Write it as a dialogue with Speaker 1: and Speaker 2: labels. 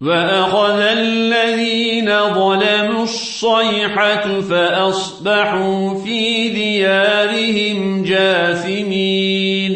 Speaker 1: وأخذ الذين ظلموا الصيحة فأصبحوا في ديارهم جاثمين